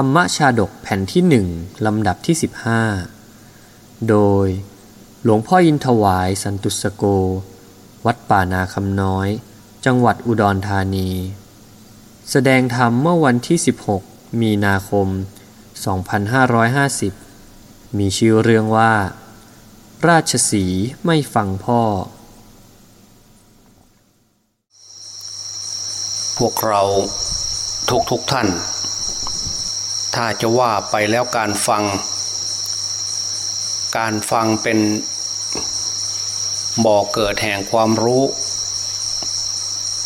รรมชาดกแผ่นที่หนึ่งลำดับที่ 15 โดยหลวงพ่ออินถวายสันตุสโก วัดป่านาคำน้อย จังหวัดอุดรธานี แสดงธรรมเมื่อวันที่ 16 มีนาคม 2550 มีชื่อเรื่องว่า ราชสีไม่ฟังพ่อ พวกเราทุกทุกท่าน ถ้าจะว่าไปแล้วการฟัง การฟังเป็นบ่อเกิดแห่งความรู้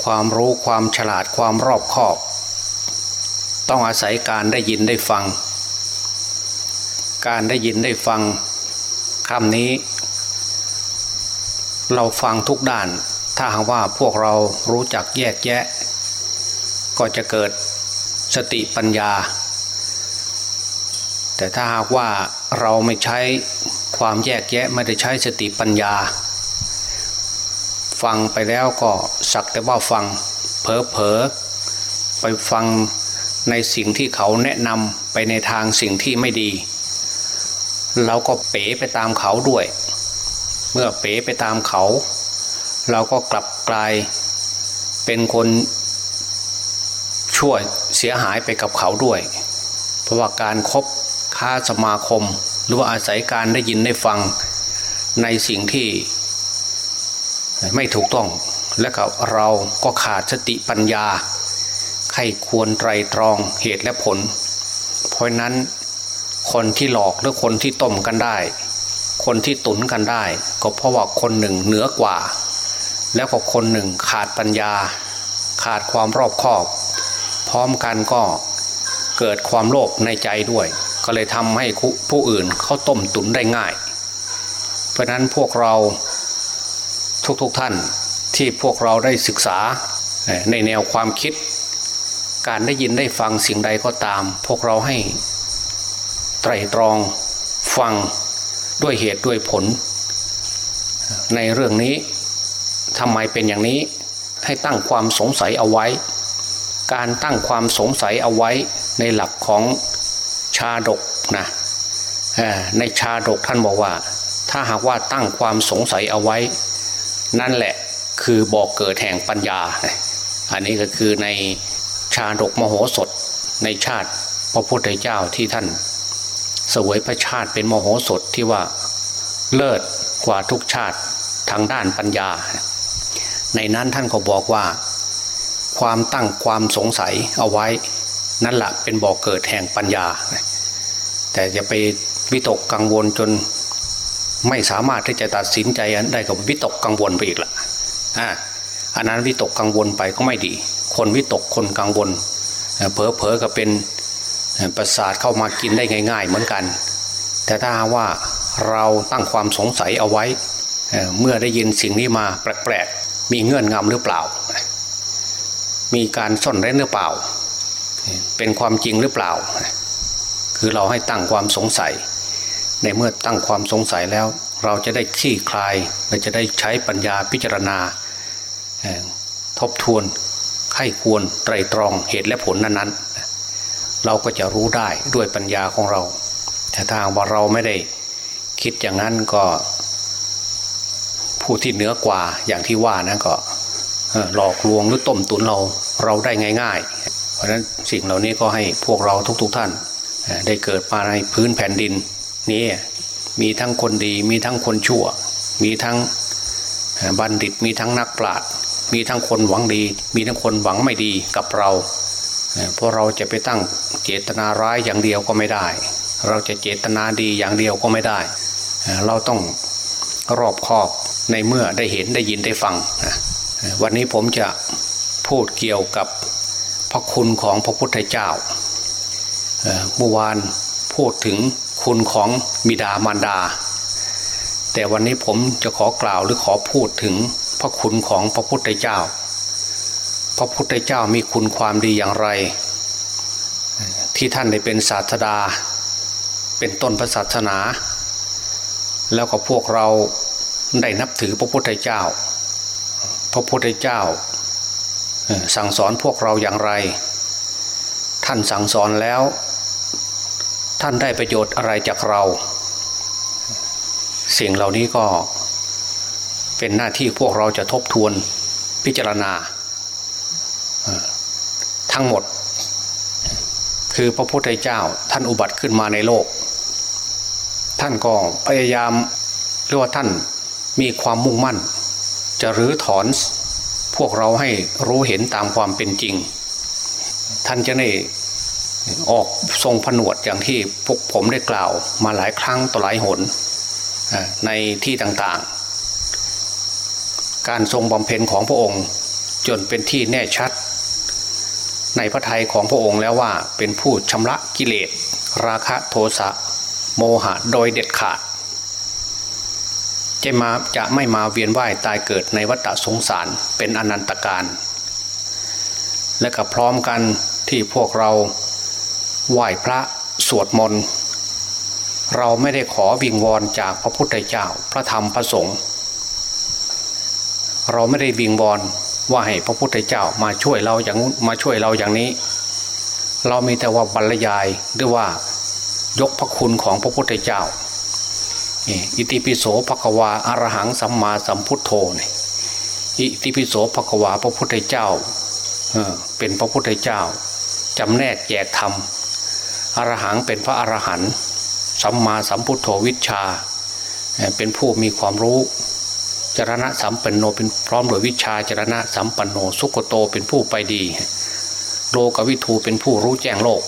ความรู้ความฉลาดความรอบคอบ ต้องอาศัยการได้ยินได้ฟัง การได้ยินได้ฟังคำนี้ เราฟังทุกด้าน ถ้าหากว่าพวกเรารู้จักแยกแยะ ก็จะเกิดสติปัญญา แต่ถ้าหากว่าเราไม่ใช้ความแยกแยะไม่ได้ใช้สติปัญญา ฟังไปแล้วก็สักแต่ว่าฟังเผลอเผลอไปฟังในสิ่งที่เขาแนะนำไปในทางสิ่งที่ไม่ดี เราก็เป๋ไปตามเขาด้วย เมื่อเป๋ไปตามเขา เราก็กลับกลายเป็นคนช่วยเสียหายไปกับเขาด้วย เพราะว่าการครบ ค้าสมาคม หรือว่าอาศัยการได้ยินได้ฟังในสิ่งที่ไม่ถูกต้องและก็เราก็ขาดสติปัญญาใครควรไตรตรองเหตุและผล เพราะนั้นคนที่หลอกหรือคนที่ต้มกันได้ คนที่ตุนกันได้ ก็เพราะว่าคนหนึ่งเหนือกว่า แล้วก็คนหนึ่งขาดปัญญา ขาดความรอบคอบ พร้อมกันก็เกิดความโลภในใจด้วย ก็เลยทำให้ผู้อื่นเขาต้มตุนได้ง่าย เพราะนั้นพวกเราทุกๆทท่านที่พวกเราได้ศึกษาในแนวความคิด การได้ยินได้ฟังสิ่งใดก็ตาม พวกเราให้ไตรตรองฟังด้วยเหตุด้วยผล ในเรื่องนี้ทำไมเป็นอย่างนี้ให้ตั้งความสงสัยเอาไว้ การตั้งความสงสัยเอาไว้ในหลักของ ชาดกนะในชาดกท่านบอกว่า ถ้าหากว่าตั้งความสงสัยเอาไว้ นั่นแหละคือบอกเกิดแห่งปัญญา อันนี้ก็คือในชาดกมโหสถในชาติพระพุทธเจ้าที่ท่าน สวยพระชาติเป็นมโหสถที่ว่าเลิศกว่าทุกชาติทางด้านปัญญา ในนั้นท่านก็บอกว่า ความตั้งความสงสัยเอาไว้ นั่นแหละเป็นบ่อกเกิดแห่งปัญญา แต่จะไปวิตกกังวลจนไม่สามารถที่จะตัดสินใจได้กับวิตกกังวลไปอีกละอ่าอันนั้นวิตกกังวลไปก็ไม่ดี คนวิตกคนกังวลเผลอเผลอก็เป็นประสาทเข้ามากินได้ง่าย ๆ เหมือนกัน แต่ถ้าว่าเราตั้งความสงสัยเอาไว้เเมื่อได้ยินสิ่งนี้มาแปลกๆมีเงื่อนงำหรือเปล่า มีการซ่อนเร้นหรือเปล่า เป็นความจริงหรือเปล่า คือเราให้ตั้งความสงสัย ในเมื่อตั้งความสงสัยแล้ว เราจะได้ขี้คลายเราจะได้ใช้ปัญญาพิจารณา ทบทวนไข้ควรไตรตรองเหตุและผลนั้นๆ เราก็จะรู้ได้ด้วยปัญญาของเรา แต่ถ้าว่าเราไม่ได้คิดอย่างนั้นก็ ผู้ที่เหนือกว่าอย่างที่ว่านะก็หลอกลวงหรือต้มตุนเราเราได้ง่าย ๆ ราะฉะนั้นสิ่งเหล่านี้ก็ให้พวกเราทุกๆทท่าน ได้เกิดมาในพื้นแผ่นดินนี้มีทั้งคนดีมีทั้งคนชั่ว มีทั้งบัณฑิตมีทั้งนักปราชญ์มีทั้งคนหวังดี มีทั้งคนหวังไม่ดีกับเราเพราะเราจะไปตั้งเจตนาร้ายอย่างเดียวก็ไม่ได้ เราจะเจตนาดีอย่างเดียวก็ไม่ได้ เราต้องรอบคอบในเมื่อได้เห็นได้ยินได้ฟัง วันนี้ผมจะพูดเกี่ยวกับ พระคุณของพระพุทธเจ้าเมื่อวานพูดถึงคุณของบิดามารดา แต่วันนี้ผมจะขอกล่าวหรือขอพูดถึงพระคุณของพระพุทธเจ้า พระพุทธเจ้ามีคุณความดีอย่างไร ที่ท่านได้เป็นศาสดา เป็นต้นพระศาสนา แล้วก็พวกเราได้นับถือพระพุทธเจ้า พระพุทธเจ้า สั่งสอนพวกเราอย่างไร ท่านสั่งสอนแล้ว ท่านได้ประโยชน์อะไรจากเรา สิ่งเหล่านี้ก็เป็นหน้าที่พวกเราจะทบทวนพิจารณา ทั้งหมด คือพระพุทธเจ้าท่านอุบัติขึ้นมาในโลก ท่านก็พยายามเรียกว่าท่านมีความมุ่งมั่น จะรื้อถอน พวกเราให้รู้เห็นตามความเป็นจริง ท่านจะได้ออกทรงผนวดอย่างที่พวกผมได้กล่าวมาหลายครั้งต่อหลายหนในที่ต่างๆ การทรงบำเพ็ญของพระองค์จนเป็นที่แน่ชัด ในพระทัยของพระองค์แล้วว่าเป็นผู้ชำระกิเลส ราคะโทสะโมหะโดยเด็ดขาด จะมาจะไม่มาเวียนว่ายตายเกิดในวัฏสงสารเป็นอนันตการ และก็พร้อมกันที่พวกเราไหว้พระสวดมนต์เราไม่ได้ขอวิงวอนจากพระพุทธเจ้าพระธรรมพระสงฆ์เราไม่ได้วิงวอนว่าให้พระพุทธเจ้ามาช่วยเราอย่างมาช่วยเราอย่างนี้ เรามีแต่ว่าบรรยายหรือว่ายกพระคุณของพระพุทธเจ้า อิติปิโสภควาอรหังสัมมาสัมพุทโธนี่อิติปิโสภควาพระพุทธเจ้าเป็นพระพุทธเจ้าจำแนกแยกธรรมอรหังเป็นพระอรหันต์สัมมาสัมพุทโธวิชา เป็นผู้มีความรู้จรณะสัมปันโนเป็นพร้อมโดยวิชาจรณะสัมปันโนสุกโตเป็นผู้ไปดี โลกวิทูเป็นผู้รู้แจ้งโลก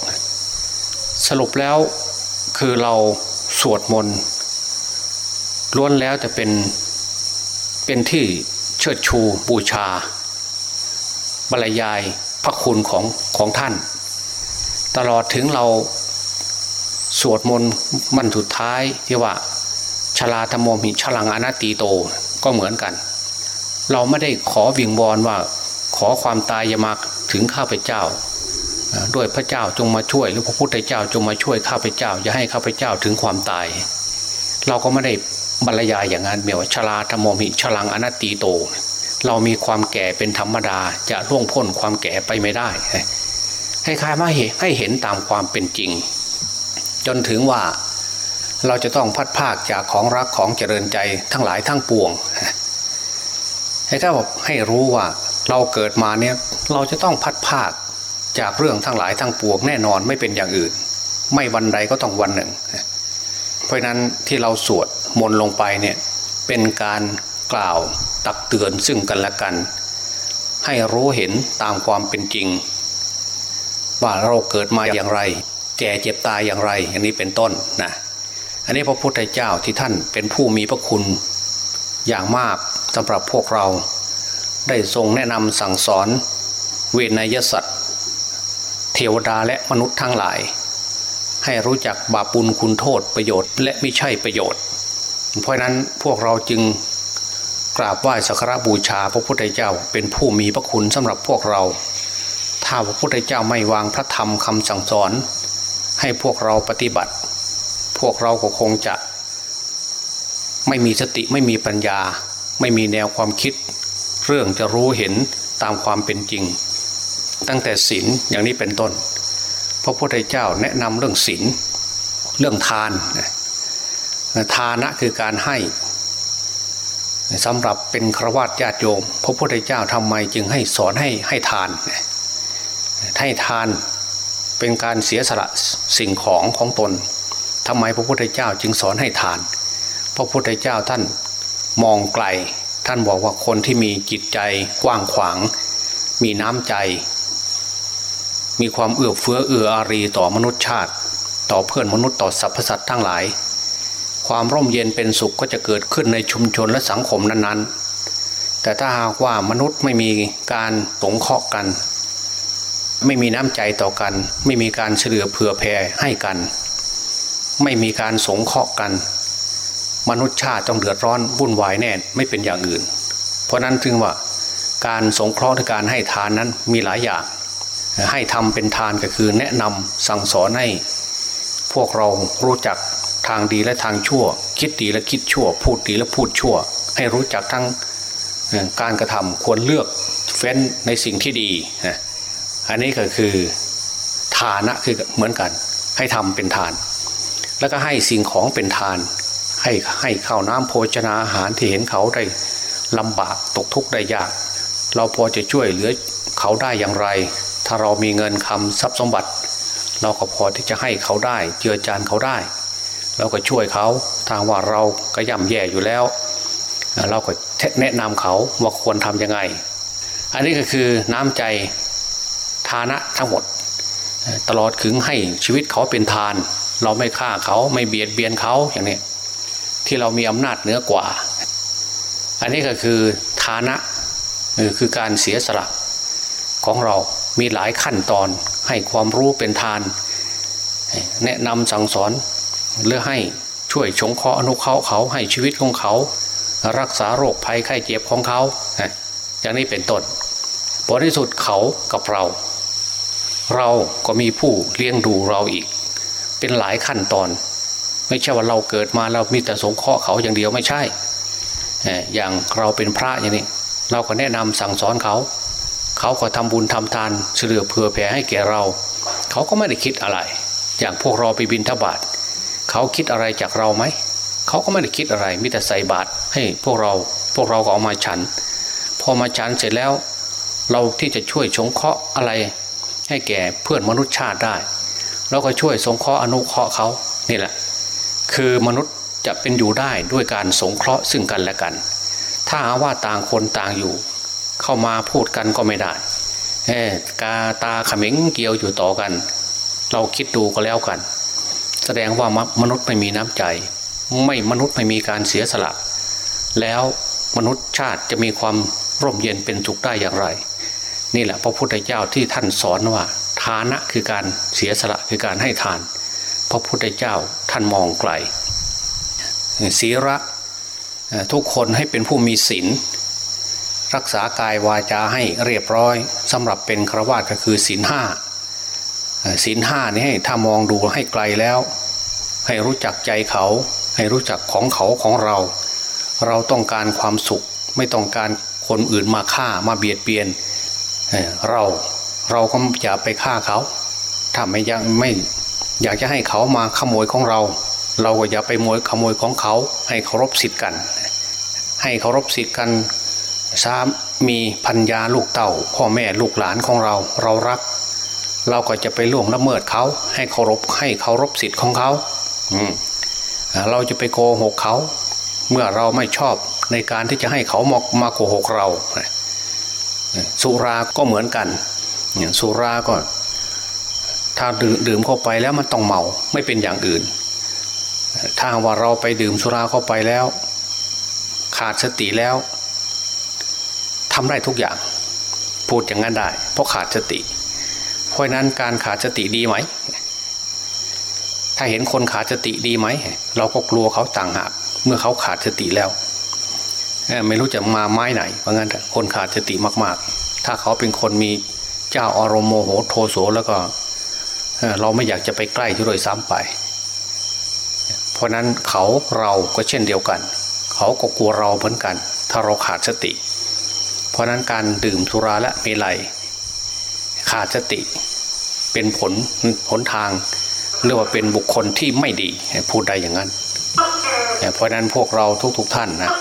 สรุปแล้วคือเราสวดมนต์ ล้วนแล้วจะเป็นเป็นที่เชิดชูบูชา บรรยายพระคุณของของท่าน ตลอดถึงเราสวดมนต์มันสุดท้ายที่ว่าชลาธโมหิฉลังอนัตตีโตก็เหมือนกัน เราไม่ได้ขอวิงวอนว่าขอความตายอย่ามาถึงข้าพเจ้า ด้วยพระเจ้าจงมาช่วย หรือพระพุทธเจ้าจงมาช่วยข้าพเจ้า อย่าให้ข้าพเจ้าถึงความตาย เราก็ไม่ได้ บรรยายอย่างนั้นเมียวชลาธโมหิฉลังอนัตตีโต เรามีความแก่เป็นธรรมดาจะล่วงพ้นความแก่ไปไม่ได้ให้คลายมาเห็นให้เห็นตามความเป็นจริง จนถึงว่าเราจะต้องพัดภาคจากของรักของเจริญใจทั้งหลายทั้งปวง ให้ข้าบอกให้รู้ว่าเราเกิดมาเนี่ยเราจะต้องพัดภาคจากเรื่องทั้งหลายทั้งปวงแน่นอนไม่เป็นอย่างอื่น ไม่วันใดก็ต้องวันหนึ่ง เพราะนั้นที่เราสวด มนลงไปเนี่ยเป็นการกล่าวตักเตือนซึ่งกันและกัน ให้รู้เห็นตามความเป็นจริง ว่าเราเกิดมาอย่างไร แก่เจ็บตายอย่างไรอย่างนี้เป็นต้นนะอันนี้พระพุทธเจ้าที่ท่านเป็นผู้มีพระคุณอย่างมากสำหรับพวกเรา ได้ทรงแนะนำสั่งสอน เวนยสัตว์เทวดาและมนุษย์ทั้งหลาย ให้รู้จักบาปุลคุณโทษประโยชน์และไม่ใช่ประโยชน์ เพราะนั้นพวกเราจึงกราบไหว้สักการบูชาพระพุทธเจ้าเป็นผู้มีพระคุณสำหรับพวกเรา ถ้าพระพุทธเจ้าไม่วางพระธรรมคำสั่งสอน ให้พวกเราปฏิบัติ พวกเราก็คงจะ ไม่มีสติไม่มีปัญญา ไม่มีแนวความคิด เรื่องจะรู้เห็นตามความเป็นจริง ตั้งแต่ศีลอย่างนี้เป็นต้น พระพุทธเจ้าแนะนำเรื่องศีลเรื่องทาน ทานะคือการให้สำหรับเป็นครวญญาติโยม พระพุทธเจ้าทำไมจึงให้สอนให้ให้ทาน ให้ทานเป็นการเสียสละสิ่งของของตนทำไมพระพุทธเจ้าจึงสอนให้ทาน พระพุทธเจ้าท่านมองไกล ท่านบอกว่าคนที่มีจิตใจกว้างขวาง มีน้ำใจ มีความเอื้อเฟื้อเอื้ออารีต่อมนุษยชาติ ต่อเพื่อนมนุษย์ต่อสรรพสัตว์ทั้งหลาย ความร่มเย็นเป็นสุขก็จะเกิดขึ้นในชุมชนและสังคมนั้นๆ แต่ถ้าหากว่ามนุษย์ไม่มีการสงเคราะห์กัน ไม่มีน้ำใจต่อกัน ไม่มีการเฉลือเผื่อแผ่ให้กัน ไม่มีการสงเคราะห์กัน มนุษย์ชาติต้องเดือดร้อนวุ่นวายแน่ไม่เป็นอย่างอื่น เพราะนั้นถึงว่าการสงเคราะห์การให้ทานนั้นมีหลายอย่าง ให้ทำเป็นทานก็คือแนะนำสั่งสอนให้พวกเรารู้จัก ทางดีและทางชั่ว คิดดีและคิดชั่ว พูดดีและพูดชั่ว ให้รู้จักทั้งการกระทำควรเลือกเฟ้นในสิ่งที่ดีอันนี้ก็คือฐานะคือเหมือนกัน ให้ทำเป็นทาน แล้วก็ให้สิ่งของเป็นทาน ให้ให้ข้าวน้ำโภชนาอาหารที่เห็นเขาได้ลำบากตกทุกข์ได้ยาก เราพอจะช่วยเหลือเขาได้อย่างไร ถ้าเรามีเงินคำทรัพย์สมบัติ เราก็พอที่จะให้เขาได้ เจือจานเขาได้ เราก็ช่วยเขาทางว่าเราก็ย่ำแย่อยู่แล้ว เราก็แนะนำเขาว่าควรทำยังไง อันนี้ก็คือน้ำใจทานะทั้งหมด ตลอดถึงให้ชีวิตเขาเป็นทาน เราไม่ฆ่าเขาไม่เบียดเบียนเขาอย่างนี้ที่เรามีอำนาจเหนือกว่า อันนี้ก็คือฐานะคือการเสียสละของเรามีหลายขั้นตอนให้ความรู้เป็นทาน แนะนำสั่งสอน หรือให้ช่วยชงเคราะห์อนุเคราะห์เขาให้ชีวิตของเขา รักษาโรคภัยไข้เจ็บของเขาอย่างนี้เป็นต้นผลที่สุดเขากับเรา เราก็มีผู้เลี้ยงดูเราอีก เป็นหลายขั้นตอน ไม่ใช่ว่าเราเกิดมาเรามีแต่สงเคราะห์เขาอย่างเดียวไม่ใช่ อย่างเราเป็นพระอย่างนี้เราก็แนะนำสั่งสอนเขา เขาก็ทำบุญทำทานเฉลือเผื่อแผ่ให้แก่เรา เขาก็ไม่ได้คิดอะไร อย่างพวกเราไปบินทบาท เขาคิดอะไรจากเราไหม เขาก็ไม่ได้คิดอะไรมิแต่ใส่บาตรให้พวกเราพวกเราก็เอามาฉัน พอมาฉันเสร็จแล้ว เราที่จะช่วยชงเคราะห์อะไร ให้แก่เพื่อนมนุษย์ชาติได้ เราก็ช่วยสงเคราะห์อนุเคราะห์เขานี่แหละ คือมนุษย์จะเป็นอยู่ได้ด้วยการสงเคราะห์ซึ่งกันและกัน ถ้าว่าต่างคนต่างอยู่ เข้ามาพูดกันก็ไม่ได้กาตาขมิงเกี่ยวอยู่ต่อกัน เราคิดดูก็แล้วกัน แสดงว่ามนุษย์ไม่มีน้ำใจ ไม่มนุษย์ไม่มีการเสียสละ แล้วมนุษย์ชาติจะมีความร่มเย็นเป็นสุขได้อย่างไร นี่แหละพระพุทธเจ้าที่ท่านสอนว่าทานะคือการเสียสละคือการให้ทาน พระพุทธเจ้าท่านมองไกลศีระทุกคนให้เป็นผู้มีศีลรักษากายวาจาให้เรียบร้อยสำหรับเป็นครวาสก็คือศีลห้า ศีลห้านี่ให้ถ้ามองดูให้ไกลแล้ว ให้รู้จักใจเขา ให้รู้จักของเขาของเรา เราต้องการความสุข ไม่ต้องการคนอื่นมาฆ่ามาเบียดเบียนเราเราก็อย่าไปฆ่าเขาถ้าไม่ยังไม่อยากจะให้เขามาขโมยของเรา เราก็อย่าไปมวยขโมยของเขา ให้เคารพสิทธิ์กัน ให้เคารพสิทธิ์กันสามีพัญญาลูกเต่า พ่อแม่ลูกหลานของเรา เรารัก เราก็จะไปล่วงละเมิดเขา ให้เคารพให้เคารพสิทธิ์ของเขา อืเราจะไปโกหกเขา เมื่อเราไม่ชอบในการที่จะให้เขามามาโกหกเรา สุราก็เหมือนกันสุราก็ถ้าดื่มเข้าไปแล้วมันต้องเมาไม่เป็นอย่างอื่น ถ้าว่าเราไปดื่มสุราเข้าไปแล้ว ขาดสติแล้วทำได้ทุกอย่าง พูดอย่างนั้นได้ เพราะขาดสติ เพราะนั้นการขาดสติดีไหม ถ้าเห็นคนขาดสติดีไหม เราก็กลัวเขาต่างหากเมื่อเขาขาดสติแล้ว ไม่รู้จะมาไม้ไหน เพราะงั้นคนขาดสติมากๆ ถ้าเขาเป็นคนมีเจ้าอารมโมโหโทโสแล้วก็เราไม่อยากจะไปใกล้ที่โดยซ้ำไป เพราะนั้นเขาเราก็เช่นเดียวกัน เขาก็กลัวเราเหมือนกัน ถ้าเราขาดสติ เพราะนั้นการดื่มสุราและเมลัย ขาดสติ เป็นผลผลทางเรียกว่าเป็นบุคคลที่ไม่ดีพูดได้อย่างนั้น เพราะนั้นพวกเราทุกๆทท่านนะ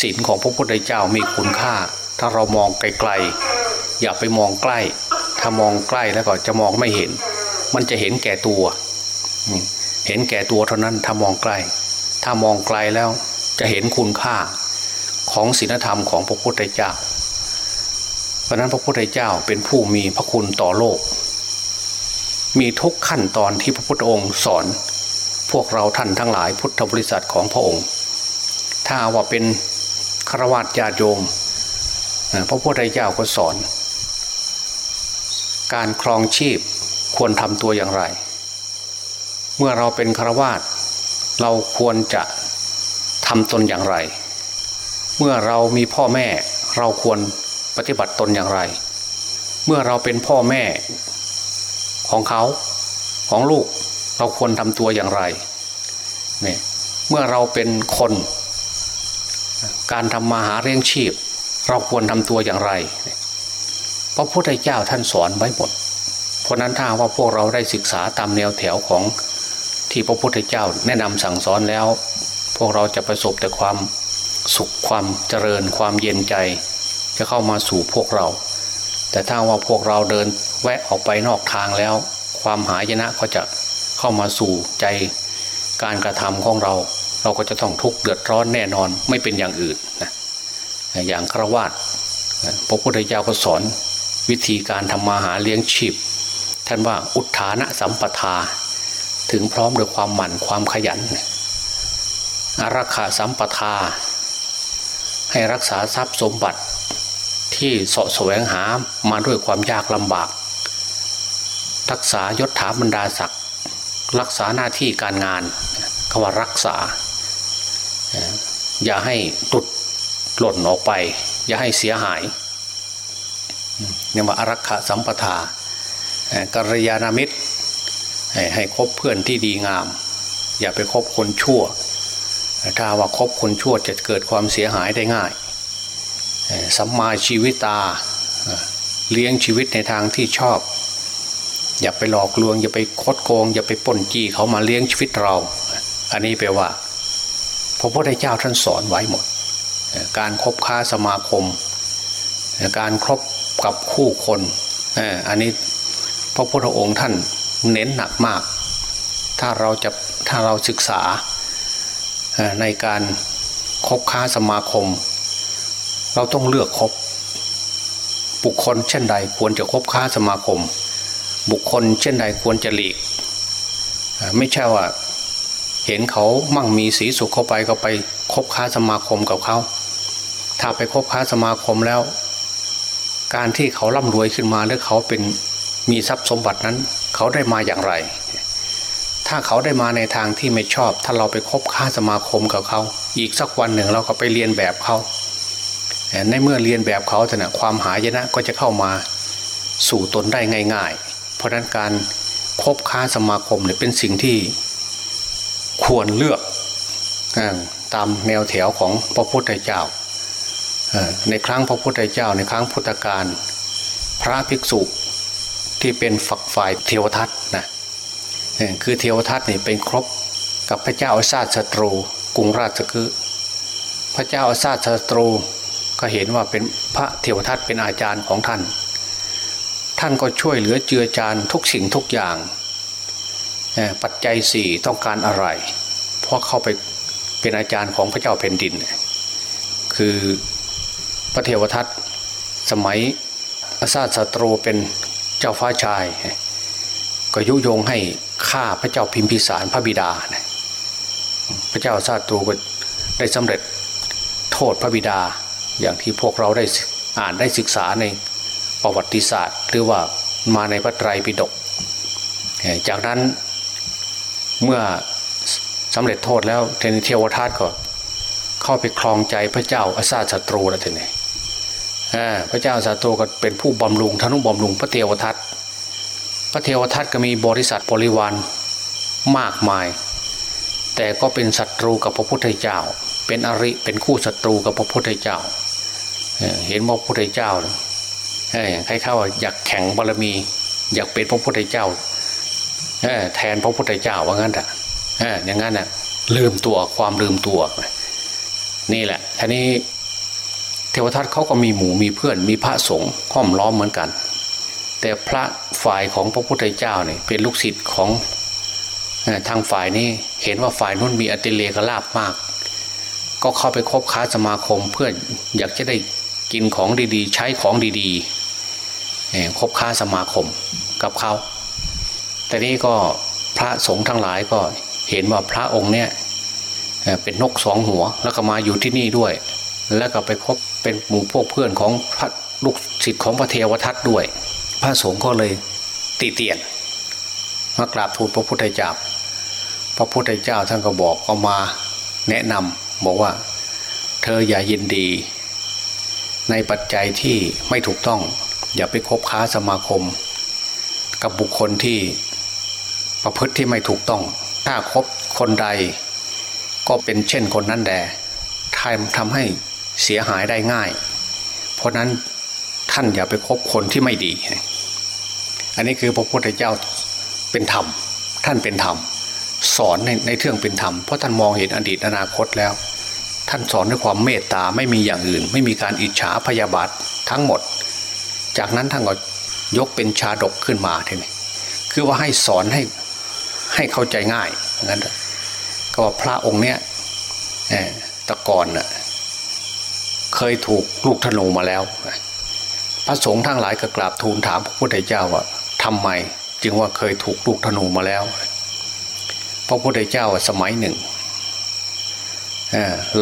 ศีลของพระพุทธเจ้ามีคุณค่า ถ้าเรามองไกลๆ อย่าไปมองใกล้ ถ้ามองใกล้แล้วก็จะมองไม่เห็น มันจะเห็นแก่ตัว เห็นแก่ตัวเท่านั้นถ้ามองใกล้ ถ้ามองไกลแล้วจะเห็นคุณค่าของศีลธรรมของพระพุทธเจ้า เพราะนั้นพระพุทธเจ้าเป็นผู้มีพระคุณต่อโลก มีทุกขั้นตอนที่พระพุทธองค์สอน พวกเราท่านทั้งหลายพุทธบริษัทของพระองค์ ถ้าว่าเป็นฆราวาสญาโยมพระพุทธเจ้าก็สอน การครองชีพควรทำตัวอย่างไร เมื่อเราเป็นฆราวาสเราควรจะทำตนอย่างไร เมื่อเรามีพ่อแม่เราควร ปฏิบัติตนอย่างไร เมื่อเราเป็นพ่อแม่ของเขาของลูกเราควรทำตัวอย่างไรเนี่ยเมื่อเราเป็นคน การทำมาหาเลี้ยงชีพ เราควรทำตัวอย่างไรพระพุทธเจ้าท่านสอนไว้หมดเพราะนั้นถ้าว่าพวกเราได้ศึกษาตามแนวแถวของที่พระพุทธเจ้าแนะนำสั่งสอนแล้ว พวกเราจะประสบแต่ความสุขความเจริญความเย็นใจ จะเข้ามาสู่พวกเรา แต่ถ้าว่าพวกเราเดินแวะออกไปนอกทางแล้ว ความหายนะก็จะเข้ามาสู่ใจการกระทำของเรา เราก็จะต้องทุกข์เดือดร้อนแน่นอนไม่เป็นอย่างอื่นนะอย่างครวาตพระพุทธเจ้าก็สอนวิธีการทำมาหาเลี้ยงชีพ ท่านว่าอุทานะสัมปทา ถึงพร้อมด้วยความหมั่นความขยันอารักขาสัมปทา ให้รักษาทรัพย์สมบัติ ที่สาะแสวงหามาด้วยความยากลำบาก รักษายศถาบรรดาศักดิ์รักษาหน้าที่การงานคำว่ารักษา อย่าให้ตุดหล่นออกไป อย่าให้เสียหายเนี่ยว่าอารักขาสัมปทากัลยาณมิตร ให้คบเพื่อนที่ดีงาม อย่าไปคบคนชั่ว ถ้าว่าคบคนชั่วจะเกิดความเสียหายได้ง่าย สัมมาชีวิตาเลี้ยงชีวิตในทางที่ชอบ อย่าไปหลอกลวง อย่าไปคดโกง อย่าไปป่นจี้เขามาเลี้ยงชีวิตเรา อันนี้แปลว่าพระพุทธเจ้าท่านสอนไว้หมด การครบค้าสมาคม การครบกับคู่คนอันนี้พระพุทธองค์ท่านเน้นหนักมาก ถ้าเราจะถ้าเราศึกษาในการคบค้าสมาคม เราต้องเลือกคบบุคคลเช่นใดควรจะคบค้าสมาคม บุคคลเช่นใดควรจะหลีก ไม่ใช่ว่า เห็นเขามั่งมีสีสุขเข้าไปก็ไปคบค้าสมาคมกับเขา ถ้าไปคบค้าสมาคมแล้ว การที่เขาร่ำรวยขึ้นมาหรือเขาเป็นมีทรัพย์สมบัตินั้น เขาได้มาอย่างไร ถ้าเขาได้มาในทางที่ไม่ชอบ ถ้าเราไปคบค้าสมาคมกับเขา อีกสักวันหนึ่งเราก็ไปเรียนแบบเขา ในเมื่อเรียนแบบเขาแต่นะความหายนะก็จะเข้ามาสู่ตนได้ง่ายๆ เพราะนั้นการคบค้าสมาคมเนี่ยเป็นสิ่งที่ควรเลือกตามแนวแถวของพระพุทธเจ้า ในครั้งพระพุทธเจ้า ในครั้งพุทธกาลพระภิกษุที่เป็นฝักฝ่ายเทวทัตนะคือเทวทัตนี่เป็นครบกับพระเจ้าอาซาศัตรูกรุงราชคือพระเจ้าอาซาศัตรู ก็เห็นว่าเป็นพระเทวทัตเป็นอาจารย์ของท่าน ท่านก็ช่วยเหลือเจือจานทุกสิ่งทุกอย่าง ปัจจัยสี่ต้องการอะไร เพราะเข้าไปเป็นอาจารย์ของพระเจ้าแผ่นดิน คือพระเทวทัตสมัยอาซาศัตรูเป็นเจ้าฟ้าชาย ก็ยุยงให้ฆ่าพระเจ้าพิมพิสารพระบิดา พระเจ้าซาตรูก็ได้สำเร็จโทษพระบิดา อย่างที่พวกเราได้อ่านได้ศึกษาในประวัติศาสตร์ หรือว่ามาในพระไตรปิฎกจากนั้นเมื่อสำเร็จโทษแล้วเทนเทวทัตก็เข้าไปคลองใจพระเจ้าอาซาศัตรูแล้วทีนี้พระเจ้าสาโตก็เป็นผู้บำรุงทนุบำรุงพระเทวทัตพระเทวทัตก็มีบริษัทบริวารมากมาย แต่ก็เป็นศัตรูกับพระพุทธเจ้า เป็นอริเป็นคู่ศัตรูกับพระพุทธเจ้า เห็นว่าพระพุทธเจ้าใครเข้าอยากแข่งบารมี อยากเป็นพระพุทธเจ้าแทนพระพุทธเจ้าว่างั้นอะอย่างนั้นอะลืมตัวความลืมตัวนี่แหละทีนี้เทวทัตเขาก็มีหมู่มีเพื่อนมีพระสงฆ์ห้อมล้อมเหมือนกัน แต่พระฝ่ายของพระพุทธเจ้าเนี่ยเป็นลูกศิษย์ของทางฝ่ายนี้เห็นว่าฝ่ายนู้นมีอติเลกลาบมาก ก็เข้าไปคบค้าสมาคมเพื่ออยากจะได้ กินของดีๆ ใช้ของดีๆคบค้าสมาคมกับเขา แต่นี้ก็พระสงฆ์ทั้งหลายก็เห็นว่าพระองค์เนี่ยเป็นนกสองหัวแล้วก็มาอยู่ที่นี่ด้วย แล้วก็ไปคบเป็นหมู่พวกเพื่อนของพระลูกศิษย์ของพระเทวทัตด้วย พระสงฆ์ก็เลยตีเตียนมากราบทูลพระพุทธเจ้า พระพุทธเจ้าท่านก็บอกก็มาแนะนำบอกว่า เธออย่ายินดี ในปัจจัยที่ไม่ถูกต้อง อย่าไปคบค้าสมาคม กับบุคคลที่ประพฤติที่ไม่ถูกต้อง ถ้าคบคนใด ก็เป็นเช่นคนนั้นแดทำทำให้เสียหายได้ง่าย เพราะนั้นท่านอย่าไปคบคนที่ไม่ดี อันนี้คือพระพุทธเจ้าเป็นธรรม ท่านเป็นธรรม สอนในในเรื่องเป็นธรรม เพราะท่านมองเห็นอดีตอนาคตแล้ว ท่านสอนด้วยความเมตตาไม่มีอย่างอื่น ไม่มีการอิจฉาพยาบาททั้งหมด จากนั้นท่านก็ยกเป็นชาดกขึ้นมาทีนี้คือว่าให้สอนให้ให้เข้าใจง่ายนั้นก็ว่าพระองค์เนี้ยตะก่อนน่ะเคยถูกลูกธนูมาแล้วพระสงฆ์ทั้งหลายก็กราบทูลถามพระพุทธเจ้าว่าทำไม จึงว่าเคยถูกลูกธนูมาแล้วพระพุทธเจ้าสมัยหนึ่ง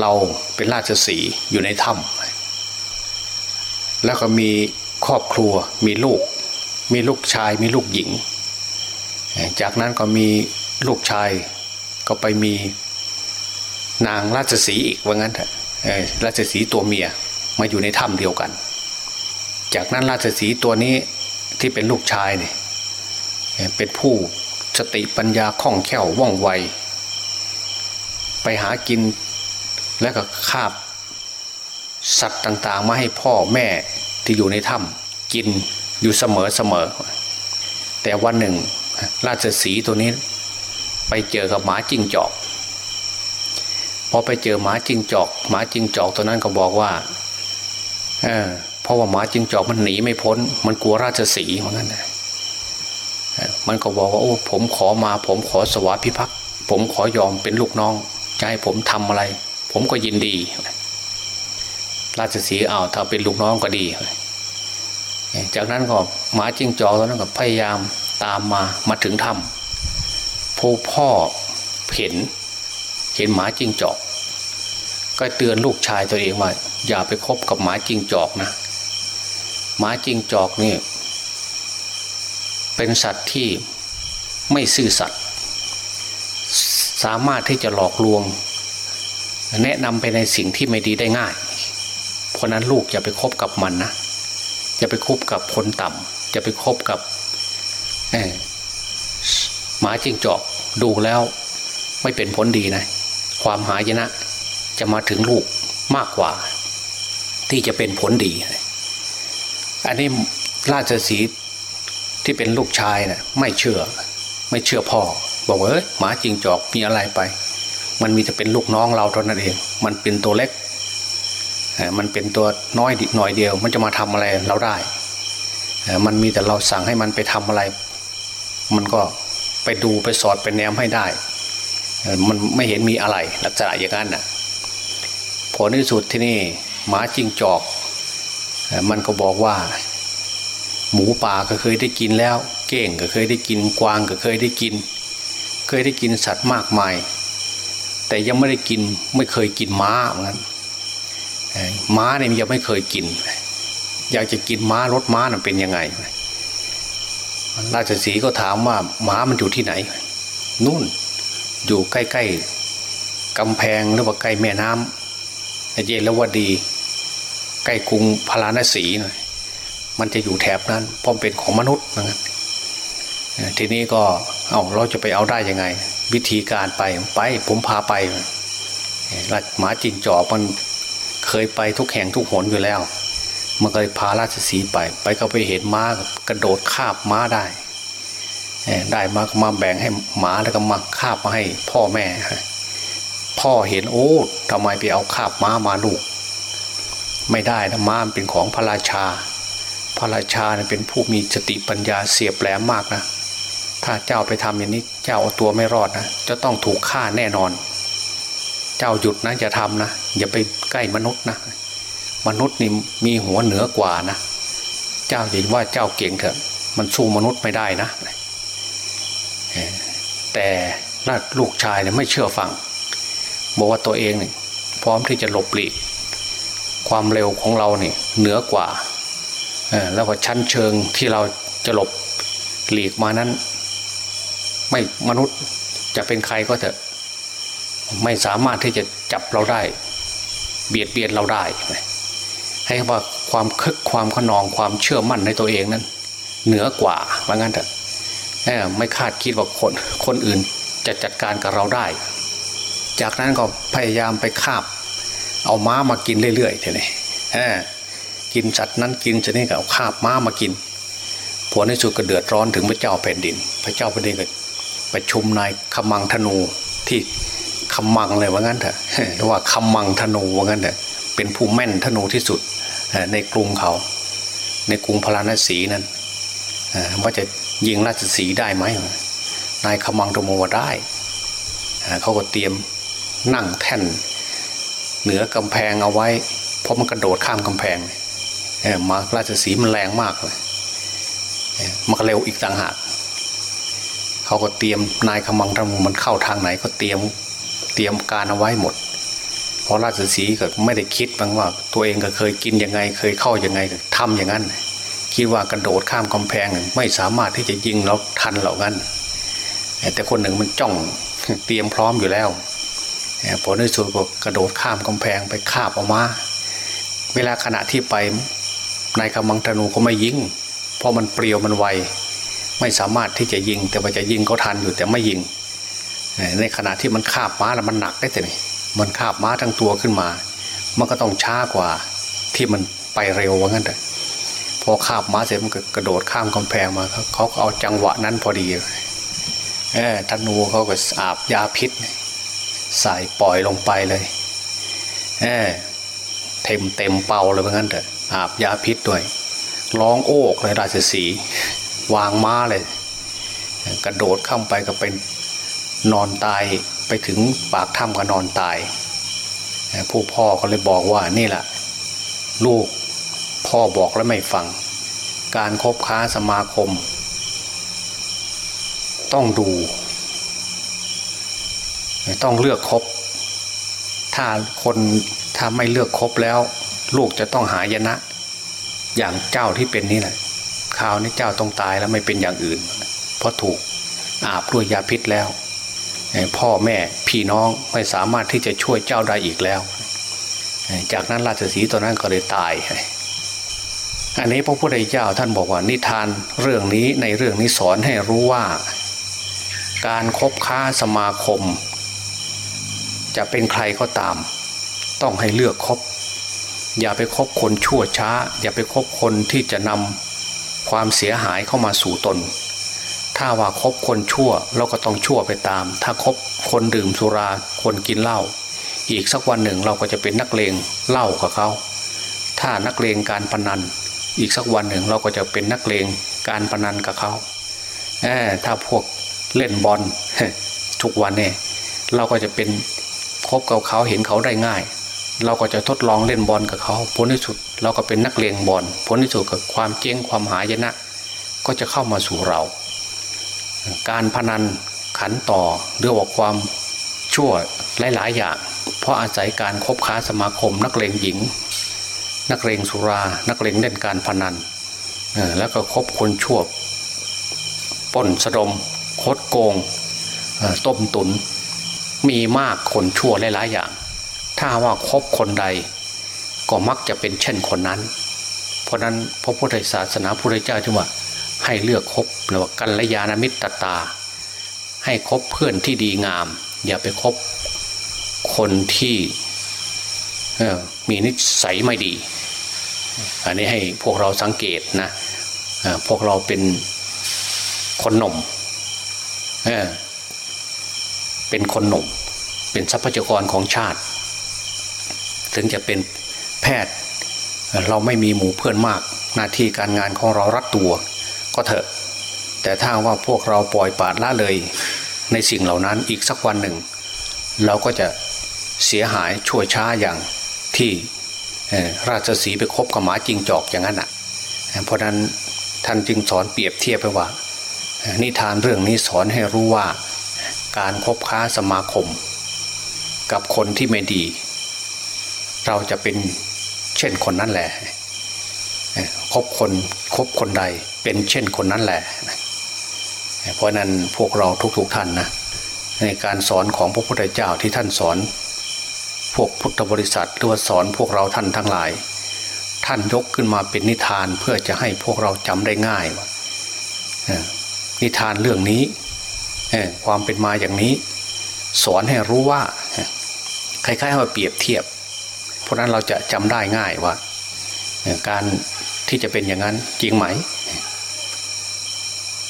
เราเป็นราชสีอยู่ในถ้ำแล้วก็มีครอบครัวมีลูก มีลูกชายมีลูกหญิง จากนั้นก็มีลูกชายก็ไปมีนางราชสีอีกว่างั้นเถอะราชสีตัวเมียมาอยู่ในถ้ำเดียวกัน จากนั้นราชสีตัวนี้ที่เป็นลูกชายเนี่ยเป็นผู้สติปัญญาคล่องแคล่วว่องไว ไปหากิน และก็คาบสัตว์ต่างๆ มาให้พ่อแม่ที่อยู่ในถ้ำกินอยู่เสมอเสมอ แต่วันหนึ่ง ราชสีตัวนี้ ไปเจอกับหมาจิ้งจอก พอไปเจอหมาจิ้งจอก หมาจิ้งจอกตัวนั้นก็บอกว่าเออเพราะว่าหมาจิ้งจอกมันหนีไม่พ้น มันกลัวราชสีเหมือนกันนะมันก็บอกว่าโอ้ผมขอมา ผมขอสวาพิพักษ์ผมขอยอมเป็นลูกน้องจะให้ผมทำอะไร ผมก็ยินดี ราชสีอ้าวถ้าเป็นลูกน้องก็ดี จากนั้นก็หมาจิ้งจอกตัวนั้นก็พยายามตามมามาถึงถ้ำผู้พ่อเห็นเห็นหมาจิ้งจอก ก็เตือนลูกชายตัวเองว่า อย่าไปคบกับหมาจิ้งจอกนะหมาจิ้งจอกนี่เป็นสัตว์ที่ไม่ซื่อสัตย์สามารถที่จะหลอกลวง แนะนำไปในสิ่งที่ไม่ดีได้ง่าย เพราะนั้นลูกอย่าไปคบกับมันนะอย่าไปคบกับคนต่ำอย่าไปคบกับหมาจิงจอกดูแล้วไม่เป็นผลดีนะ ความหายนะ จะมาถึงลูกมากกว่า ที่จะเป็นผลดี อันนี้ราชสีที่เป็นลูกชายนะ่ะไม่เชื่อ ไม่เชื่อพ่อ บอกว่าเอ้ยหมาจิงจอกมีอะไรไป มันมีแต่เป็นลูกน้องเราเท่านั้นเอง มันเป็นตัวเล็กมันเป็นตัวน้อยดิหน่อยเดียว มันจะมาทำอะไรเราได้ มันมีแต่เราสั่งให้มันไปทำอะไร มันก็ไปดูไปสอดไปแนมให้ได้ มันไม่เห็นมีอะไรลักษณะอย่างนั้นน่ะผลที่สุดที่นี่หมาจิงจอก มันก็บอกว่า หมูป่าก็เคยได้กินแล้ว เก้งก็เคยได้กินกวางก็เคยได้กิน เคยได้กินสัตว์มากมาย แต่ยังไม่ได้กินไม่เคยกินม้าเหมือนกันม้าเนี่ยยังไม่เคยกิน อยากจะกินม้ารถม้าน่ะเป็นยังไงราชสีก็ถามว่าม้ามันอยู่ที่ไหน นู่นอยู่ใกล้ๆกำแพงหรือว่าใกล้แม่น้ำเยลวดี ใกล้กรุงพาราณสีหน่อยมันจะอยู่แถบนั้นเพราะเป็นของมนุษย์นะทีนี้ก็เอาเราจะไปเอาได้ยังไง วิธีการไปไป ผมพาไปหมาจิงจอกมันเคยไปทุกแห่งทุกหนอยู่แล้ว มันเคยพาราชสีไป ไปก็ไปเห็นม้ากระโดดคาบม้าได้ได้มาก็มาแบ่งให้หมาแล้วก็มาคาบมาให้พ่อแม่ พ่อเห็นโอ้ทำไมไปเอาคาบม้ามาลูก ไม่ได้นะม้าเป็นของพระราชา พระราชาเป็นผู้มีสติปัญญาเสียบแหลมมากนะ ถ้าเจ้าไปทำอย่างนี้เจ้าเอาตัวไม่รอดนะจะต้องถูกฆ่าแน่นอน เจ้าหยุดนะอย่าทำนะอย่าไปใกล้มนุษย์นะมนุษย์นี่มีหัวเหนือกว่านะเจ้าอย่าว่าเจ้าเก่งเถอะ มันสู้มนุษย์ไม่ได้นะแต่ลูกชายเนี่ยไม่เชื่อฟังบอกว่าตัวเองเนี่ยพร้อมที่จะหลบหลีกความเร็วของเราเนี่ยเหนือกว่าแล้วก็ชั้นเชิงที่เราจะหลบหลีกมานั้น ไม่มนุษย์จะเป็นใครก็เถอะ ไม่สามารถที่จะจับเราได้ เบียดเบียนเราได้ ให้ว่าความคึกความขนองความเชื่อมั่นในตัวเองนั้น เหนือกว่าว่างั้นเถอะไม่คาดคิดว่าคนคนอื่นจะจัดการกับเราได้ จากนั้นก็พยายามไปคาบ เอาม้ามากินเรื่อยๆทีนี้กินสัตว์นั้นกินจะนี่ก็เอาคาบม้ามากินผลในสุดก็เดือดร้อนถึงพระเจ้าแผ่นดิน พระเจ้าแผ่นดินก็ ประชุมนายขมังธนูที่ขมังเลยว่างั้นเถอะว่าขมังธนูว่างั้นเถอะเป็นผู้แม่นธนูที่สุดในกรุงเขา ในกรุงพราณสีนั้นว่าจะยิงราชสีได้ไหมนายขมังธนูว่าได้เขาก็เตรียมนั่งแท่น เหนือกำแพงเอาไว้ เพราะมันกระโดดข้ามกำแพงมาราชสีมันแรงมากเลยมันเร็วอีกต่างหาก เขาก็เตรียมนายขมังธนูมันเข้าทางไหนก็เตรียมเตรียมการเอาไว้หมด เพราะราชสีก็ไม่ได้คิดบ้างว่า ตัวเองก็เคยกินยังไง เคยเข้ายังไงทำอย่างนั้น คิดว่ากระโดดข้ามกำแพงไม่สามารถที่จะยิงเราทันเหล่านั้นแต่คนหนึ่งมันจ้องเตรียมพร้อมอยู่แล้วพอในสุดก็กระโดดข้ามกำแพงไปคาบออกมา เวลาขณะที่ไปนายกำมังธนูก็ไม่ยิงเพราะมันเปรียวมันไว ไม่สามารถที่จะยิง แต่ว่าจะยิงเขาทันอยู่แต่ไม่ยิง ในขณะที่มันคาบม้าแล้วมันหนักได้แต่นี่มันคาบม้าทั้งตัวขึ้นมา มันก็ต้องช้ากว่าที่มันไปเร็วว่างั้นแต่พอคาบม้าเสร็จมันก็กระโดดข้ามกำแพงมาเขาเอาจังหวะนั้นพอดีเออธนูเขาก็อาบยาพิษใส่ปล่อยลงไปเลยเออเต็มเต็มเป่าเลยเพราะงั้นเถอะอาบยาพิษด้วยร้องโอกเลยราชสี วางม้าเลย กระโดดข้าไปก็เป็นนอนตายไปถึงปากถ้ำก็นอนตาย ผู้พ่อก็เลยบอกว่านี่แหละลูกพ่อบอกแล้วไม่ฟัง การคบค้าสมาคม ต้องดู ต้องเลือกคบ ถ้าคนถ้าไม่เลือกคบแล้ว ลูกจะต้องหายนะ อย่างเจ้าที่เป็นนี่แหละ ข่าวนี้เจ้าต้องตายแล้วไม่เป็นอย่างอื่น เพราะถูกอาบด้วยยาพิษแล้ว พ่อแม่พี่น้องไม่สามารถที่จะช่วยเจ้าได้อีกแล้ว จากนั้นราชสีตอนนั้นก็เลยตาย อันนี้พระพุทธเจ้าท่านบอกว่านิทานเรื่องนี้ในเรื่องนี้สอนให้รู้ว่า การครบค้าสมาคม จะเป็นใครก็ตาม ต้องให้เลือกคบอย่าไปคบคนชั่วช้า อย่าไปคบคนที่จะนำ ความเสียหายเข้ามาสู่ตน ถ้าว่าคบคนชั่วเราก็ต้องชั่วไปตาม ถ้าคบคนดื่มสุราคนกินเหล้าอีกสักวันหนึ่งเราก็จะเป็นนักเลงเหล้ากับเขาถ้านักเลงการพนัน อีกสักวันหนึ่งเราก็จะเป็นนักเลงการพนันกับเขาถ้าพวกเล่นบอลทุกวันเนี่ยเราก็จะเป็นคบกับเขาเห็นเขาได้ง่าย เราก็จะทดลองเล่นบอลกับเขาผลที่สุด เราก็เป็นนักเลงบอลผลที่สุดกับความเจ๊งความหายนะ ก็จะเข้ามาสู่เรา การพนันขันต่อเรื่องว่าความชั่วหลายๆอย่าง เพราะอาศัยการคบค้าสมาคม นักเลงหญิง นักเลงสุรา นักเลงเล่นการพนันแล้วก็คบคนชั่วป้นสะดมคดโกงต้มตุน มีมากคนชั่วหลายๆอย่าง ถ้าว่าคบคนใด ก็มักจะเป็นเช่นคนนั้น เพราะนั้นพระพุทธศาสนาพระเจ้าจึงว่าให้เลือกคบหรือว่ากัลยาณมิตรตา ให้คบเพื่อนที่ดีงาม อย่าไปคบคนที่มีนิสัยไม่ดี อันนี้ให้พวกเราสังเกตนะพวกเราเป็นคนหนุ่มเป็นคนหนุ่ม เป็นทรัพยากรของชาติ ถึงจะเป็น พทย์ เราไม่มีหมู่เพื่อนมาก หน้าที่การงานของเรารัดตัว ก็เถอะ แต่ถ้าว่าพวกเราปล่อยปาดละเลย ในสิ่งเหล่านั้นอีกสักวันหนึ่ง เราก็จะเสียหายชั่วช้าอย่างที่ราชสีไปคบกับหมาจิงจอกอย่างนั้นอะเพราะนั้นท่านจึงสอนเปรียบเทียบไปว่า นิทานเรื่องนี้สอนให้รู้ว่าการคบค้าสมาคม กับคนที่ไม่ดี เราจะเป็น เช่นคนนั้นแหละคบคนคบคนใดเป็นเช่นคนนั้นแหละเพราะนั้นพวกเราทุกๆท่านนะในการสอนของพระพุทธเจ้าที่ท่านสอน พวกพุทธบริษัทหรือว่าสอนพวกเราท่านทั้งหลาย ท่านยกขึ้นมาเป็นนิทานเพื่อจะให้พวกเราจำได้ง่ายว่านิทานเรื่องนี้ความเป็นมาอย่างนี้ สอนให้รู้ว่าคล้ายๆว่าเปรียบเทียบ เพราะนั้นเราจะจำได้ง่ายว่า การที่จะเป็นอย่างนั้นจริงไหม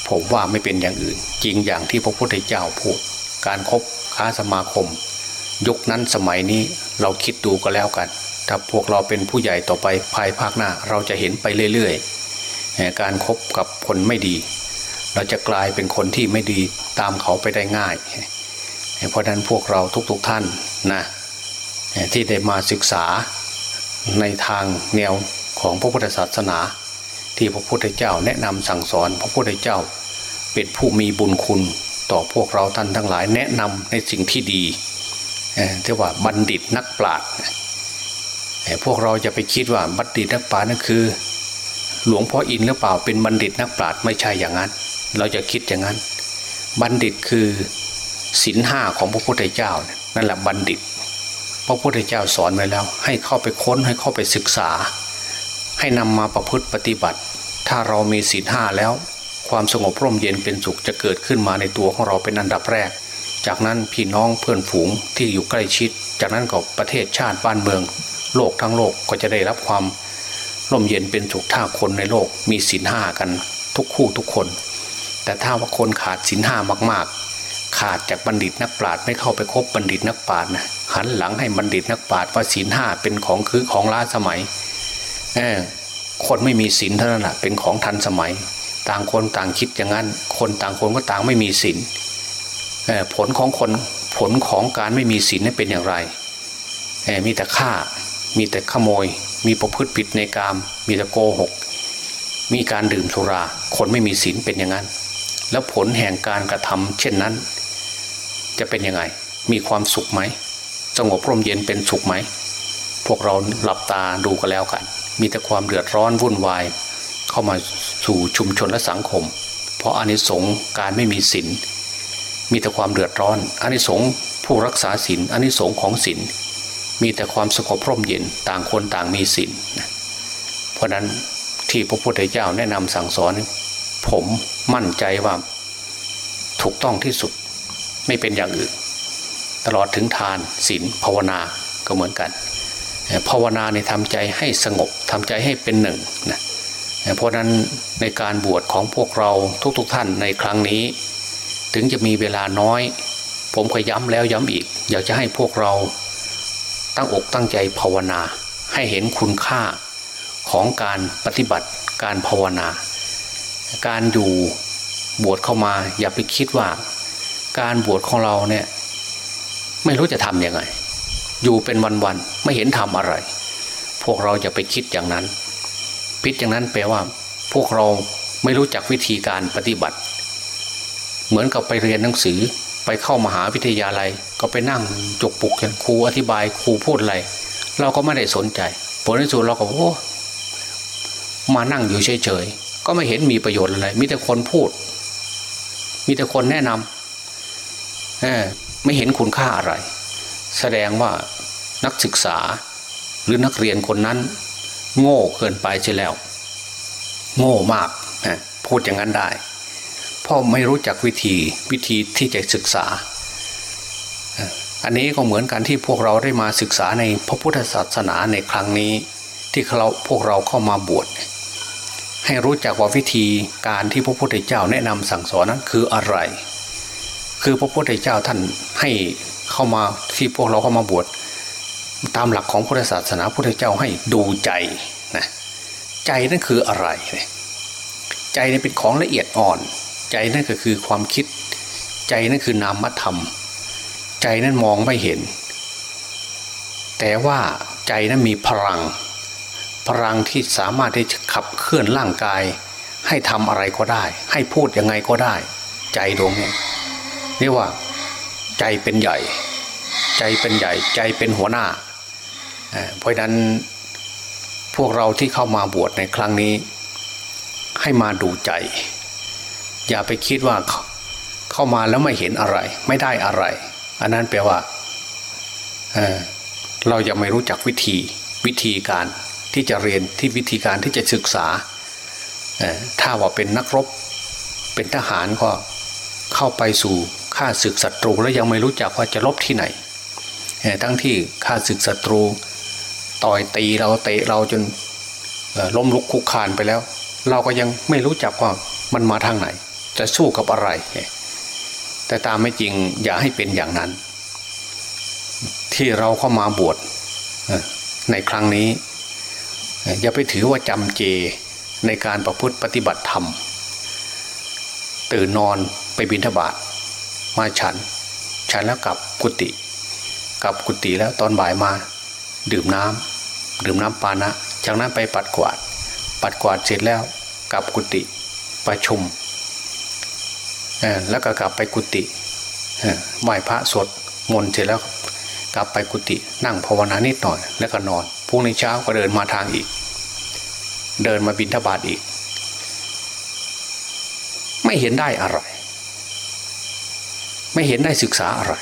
ผมว่าไม่เป็นอย่างอื่น จริงอย่างที่พระพุทธเจ้าพูด การครบค้าสมาคม ยุคนั้นสมัยนี้เราคิดดูก็แล้วกัน ถ้าพวกเราเป็นผู้ใหญ่ต่อไปภายภาคหน้า เราจะเห็นไปเรื่อยๆ การครบกับคนไม่ดี เราจะกลายเป็นคนที่ไม่ดีตามเขาไปได้ง่าย เพราะนั้นพวกเราทุกๆท่านนะ ที่ได้มาศึกษาในทางแนวของพระพุทธศาสนา ที่พระพุทธเจ้าแนะนำสั่งสอน พระพุทธเจ้าเป็นผู้มีบุญคุณต่อพวกเราท่านทั้งหลายแนะนำในสิ่งที่ดีที่ว่าบัณฑิตนักปราชญ์พวกเราจะไปคิดว่าบัณฑิตนักปราชญ์นั่นคือ หลวงพ่ออินหรือเปล่าเป็นบัณฑิตนักปราชญ์ไม่ใช่อย่างนั้น เราจะคิดอย่างนั้น บัณฑิตคือศีลห้าของพระพุทธเจ้านั่นแหละบัณฑิต พระพุทธเจ้าสอนไว้แล้ว ให้เข้าไปค้นให้เข้าไปศึกษา ให้นำมาประพฤติปฏิบัติ ถ้าเรามีศีลห้าแล้ว ความสงบร่มเย็นเป็นสุขจะเกิดขึ้นมาในตัวของเราเป็นอันดับแรก จากนั้นพี่น้องเพื่อนฝูงที่อยู่ใกล้ชิด จากนั้นก็ประเทศชาติบ้านเมือง โลกทั้งโลกก็จะได้รับความร่มเย็นเป็นสุขถ้าคนในโลกมีศีลห้ากันทุกคู่ทุกคน แต่ถ้าว่าคนขาดศีลห้ามากๆ ขาดจากบัณฑิตนักปราชญ์ไม่เข้าไปคบบัณฑิตนักปราชญ์นะหันหลังให้บัณฑิตนักปราชญ์ว่าศีลห้าเป็นของคือของล้าสมัยคนไม่มีศีลเท่านั้นแหะเป็นของทันสมัย ต่างคนต่างคิดอย่างนั้น คนต่างคนก็ต่างไม่มีศีลผลของคนผลของการไม่มีศีลเป็นอย่างไร มีแต่ฆ่า มีแต่ขโมย มีประพฤติผิดในกาม มีแต่โกหก มีการดื่มสุรา คนไม่มีศีลเป็นอย่างนั้น แล้วผลแห่งการกระทำเช่นนั้น จะเป็นยังไง มีความสุขไหม สงบร่มเย็นเป็นสุขไหม พวกเราหลับตาดูกันแล้วกัน มีแต่ความเดือดร้อนวุ่นวาย เข้ามาสู่ชุมชนและสังคม เพราะอานิสงส์การไม่มีศีลมีแต่ความเดือดร้อนอานิสงส์ผู้รักษาศีลอานิสงส์ของศีลมีแต่ความสงบร่มเย็นต่างคนต่างมีศีลเพราะนั้นที่พระพุทธเจ้าแนะนำสั่งสอน ผมมั่นใจว่า ถูกต้องที่สุด ไม่เป็นอย่างอื่น ตลอดถึงทานศีลภาวนาก็เหมือนกันภาวนาในทำใจให้สงบทำใจให้เป็นหนึ่งนะเพราะนั้นในการบวชของพวกเราทุกๆทท่านในครั้งนี้ ถึงจะมีเวลาน้อย ผมก็ย้ำแล้วย้ำอีก อยากจะให้พวกเราตั้งอกตั้งใจภาวนา ให้เห็นคุณค่าของการปฏิบัติการภาวนา การอยู่บวชเข้ามาอย่าไปคิดว่า การบวชของเราเนี่ย ไม่รู้จะทำยังไง อยู่เป็นวันๆไม่เห็นทำอะไร พวกเราจะไปคิดอย่างนั้นพิดอย่างนั้นแปลว่า พวกเราไม่รู้จักวิธีการปฏิบัติ เหมือนกับไปเรียนหนังสือไปเข้ามหาวิทยาลัย ก็ไปนั่งจกปุกกันครูอธิบายครูพูดอะไร เราก็ไม่ได้สนใจผลที่สุดเราก็โอ้มานั่งอยู่เฉยๆก็ไม่เห็นมีประโยชน์อะไร มีแต่คนพูด มีแต่คนแนะนำเออ ไม่เห็นคุณค่าอะไร แสดงว่านักศึกษาหรือนักเรียนคนนั้น โง่เกินไปใช่แล้ว โง่มากพูดอย่างนั้นได้เพราะไม่รู้จักวิธีวิธีที่จะศึกษา อันนี้ก็เหมือนกันที่พวกเราได้มาศึกษาในพระพุทธศาสนาในครั้งนี้ ที่เราพวกเราเข้ามาบวชให้รู้จักว่าวิธีการที่พระพุทธเจ้าแนะนำสั่งสอนนั้นคืออะไร คือพระพุทธเจ้าท่านให้เข้ามาที่พวกเราเข้ามาบวชตามหลักของพุทธศาสนาพุทธเจ้าให้ดูใจนะใจนั่นคืออะไร ใจนี่เป็นของละเอียดอ่อน ใจนั่นก็คือความคิด ใจนั่นคือนามธรรม ใจนั้นมองไม่เห็น แต่ว่าใจนั้นมีพลัง พลังที่สามารถที่จะขับเคลื่อนร่างกาย ให้ทำอะไรก็ได้ ให้พูดยังไงก็ได้ ใจดวงนี้ เรียกว่าใจเป็นใหญ่ ใจเป็นใหญ่ ใจเป็นหัวหน้า เพราะนั้นพวกเราที่เข้ามาบวชในครั้งนี้ ให้มาดูใจ อย่าไปคิดว่าเข้ามาแล้วไม่เห็นอะไร ไม่ได้อะไร อันนั้นแปลว่าเเรายังไม่รู้จักวิธีวิธีการที่จะเรียนที่วิธีการที่จะศึกษา ถ้าว่าเป็นนักรบเป็นทหารก็เข้าไปสู่ ฆ่าศึกศัตรูแล้วยังไม่รู้จักว่าจะลบที่ไหน ทั้งที่ฆ่าศึกศัตรู ต่อยตีเราเตะเราจนล้มลุกคุกคานไปแล้ว เราก็ยังไม่รู้จักว่ามันมาทางไหนจจะสู้กับอะไร แต่ตามไม่จริงอย่าให้เป็นอย่างนั้น ที่เราเข้ามาบวชในครั้งนี้ อย่าไปถือว่าจำเจในการประพฤติปฏิบัติธรรม ตื่นนอนไปบิณฑบาต มาฉัน ฉันแล้วกลับกุฏิกลับกุฏิแล้วตอนบ่ายมา ดื่มน้ำดื่มน้ำปานะ จากนั้นไปปัดกวาด ปัดกวาดเสร็จแล้วกลับกุฏิประชุมแล้วก็กลับไปกุฏิไหว้พระสดมนต์เสร็จแล้วกลับไปกุฏินั่งภาวนานิดหน่อยแล้วก็นอนพรุ่งนี้เช้าก็เดินมาทางอีก เดินมาบินทบาทอีก ไม่เห็นได้อะไร ไม่เห็นได้ศึกษาอะไร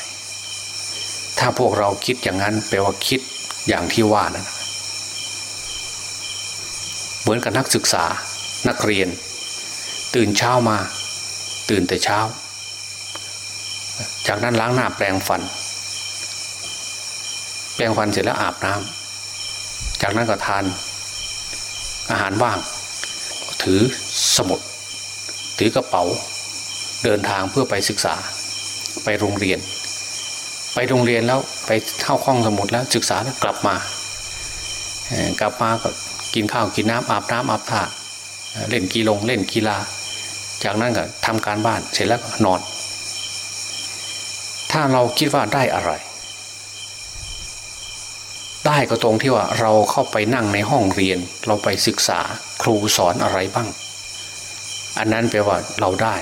ถ้าพวกเราคิดอย่างนั้นแปลว่าคิดอย่างที่ว่านะั้นเหมือนกับนักศึกษานักเรียน ตื่นเช้ามา ตื่นแต่เช้า จากนั้นล้างหน้าแปรงฟัน แปรงฟันเสร็จแล้วอาบน้ำจากนั้นก็ทาน อาหารว่าง ถือสมุด ถือกระเป๋า เดินทางเพื่อไปศึกษา ไปโรงเรียน ไปโรงเรียนแล้วไปเข้าห้องสมุดแล้วศึกษาแล้วกลับมา กลับมาก็กินข้าวกินน้ำอาบน้ำอาบท่าเล่นกีฬงเล่นกีฬา จากนั้นก็ทำการบ้านเสร็จแล้วนอน ถ้าเราคิดว่าได้อะไร ได้ก็ตรงที่ว่าเราเข้าไปนั่งในห้องเรียน เราไปศึกษาครูสอนอะไรบ้าง อันนั้นแปลว่าเราได้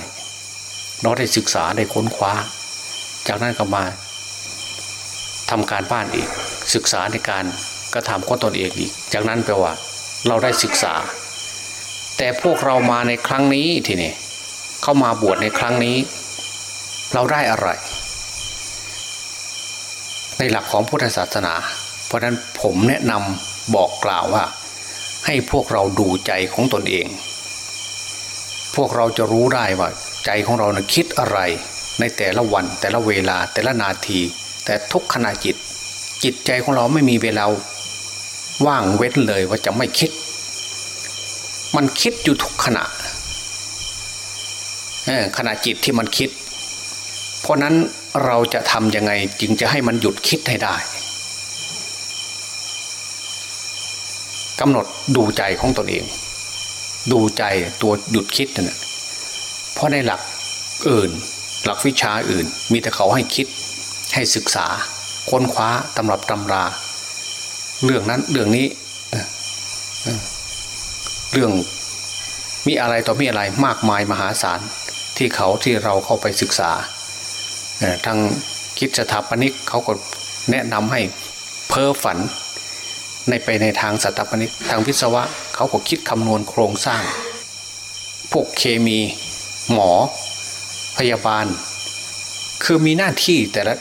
เราได้ศึกษาได้ค้นคว้า จากนั้นก็มาทำการบ้านอีก ศึกษาในการกระทำข้อตนเองอีก จากนั้นแปลว่า เราได้ศึกษา แต่พวกเรามาในครั้งนี้ทีนี้เข้ามาบวชในครั้งนี้ เราได้อะไร ในหลักของพุทธศาสนา เพราะนั้นผมแนะนำบอกกล่าวว่า ให้พวกเราดูใจของตนเอง พวกเราจะรู้ได้ว่า ใจของเรานะคิดอะไร ในแต่ละวันแต่ละเวลาแต่ละนาที แต่ทุกขณะจิต จิตใจของเราไม่มีเวลาว่างเว้นเลยว่าจะไม่คิด มันคิดอยู่ทุกขณะขณะจิตที่มันคิด เพราะนั้นเราจะทำยังไงจึงจะให้มันหยุดคิดให้ได้กำหนดดูใจของตนเอง ดูใจตัวหยุดคิดนั่นเพราะในหลักอื่น หลักวิชาอื่น มีแต่เขาให้คิดให้ศึกษา ค้นคว้าตำรับตำรา เรื่องนั้นเรื่องนี้เรื่องมีอะไรต่อมีอะไรมากมายมหาศาลที่เขาที่เราเข้าไปศึกษาทางคิดสถาปนิกเขาก็แนะนำให้เพ้อฝันในไปในทางสถาปนิกทางวิศวะเขาก็คิดคำนวณโครงสร้าง พวกเคมีหมอ พยาบาล คือมีหน้าที่แต่ละ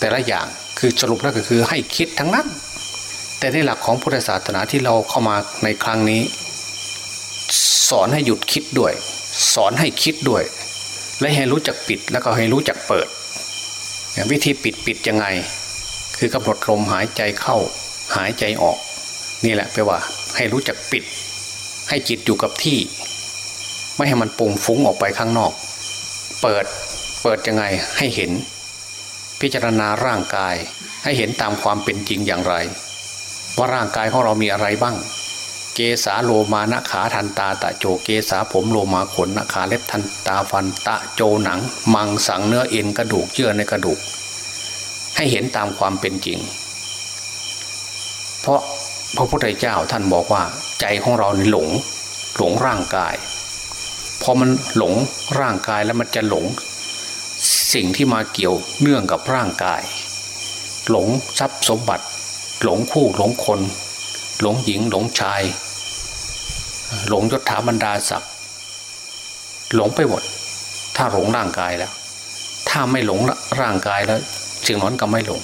แต่ละอย่างคือสรุปแล้วก็คือให้คิดทั้งนั้น แต่ในหลักของพุทธศาสนาที่เราเข้ามาในครั้งนี้ สอนให้หยุดคิดด้วย สอนให้คิดด้วย และให้รู้จักปิดแล้วก็ให้รู้จักเปิดอย่างวิธีปิดปิดยังไง คือกำหนดลมหายใจเข้าหายใจออก นี่แหละแปลว่า ให้รู้จักปิด ให้จิตอยู่กับที่ ไม่ให้มันปุ่งฟุ้งออกไปข้างนอก เปิดเปิดยังไงให้เห็น พิจารณาร่างกายให้เห็นตามความเป็นจริงอย่างไร ว่าร่างกายของเรามีอะไรบ้าง เกสาโลมานะขาทันตาตะโจเกสาผมโลมาขนนะขาเล็บทันตาฟันตะโจหนัง มังสังเนื้อเอ็นกระดูกเยื่อในกระดูก ให้เห็นตามความเป็นจริง เพราะพระพุทธเจ้าท่านบอกว่าใจของเราหลงหลงร่างกาย พอมันหลงร่างกายแล้วมันจะหลง สิ่งที่มาเกี่ยวเนื่องกับร่างกาย หลงทรัพย์สมบัติ หลงคู่หลงคน หลงหญิงหลงชาย หลงยศถาบรรดาศักดิ์หลงไปหมด ถ้าหลงร่างกายแล้ว ถ้าไม่หลงร่างกายแล้วสิ่งนั้นก็ไม่หลง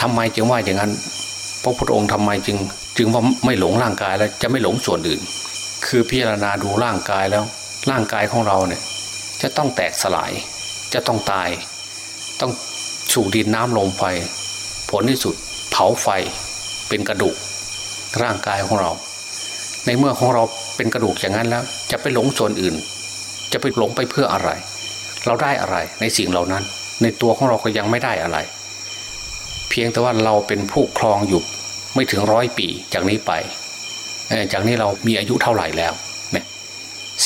ทำไมจึงว่าอย่างนั้นพระพุทธองค์ทำไมจึง จึงว่าไม่หลงร่างกายแล้วจะไม่หลงส่วนอื่น คือพิจารณาดูร่างกายแล้ว ร่างกายของเราเนี่ยจะต้องแตกสลาย จะต้องตาย ต้องสู่ดินน้ำลมไฟ ผลที่สุดเผาไฟเป็นกระดูก ร่างกายของเรา ในเมื่อของเราเป็นกระดูกอย่างนั้นแล้ว จะไปหลงส่วนอื่น จะไปหลงไปเพื่ออะไร เราได้อะไรในสิ่งเหล่านั้น ในตัวของเราก็ยังไม่ได้อะไร เพียงแต่ว่าเราเป็นผู้ครองอยู่ไม่ถึงร้อยปีจากนี้ไปจากนี้เรามีอายุเท่าไหร่แล้ว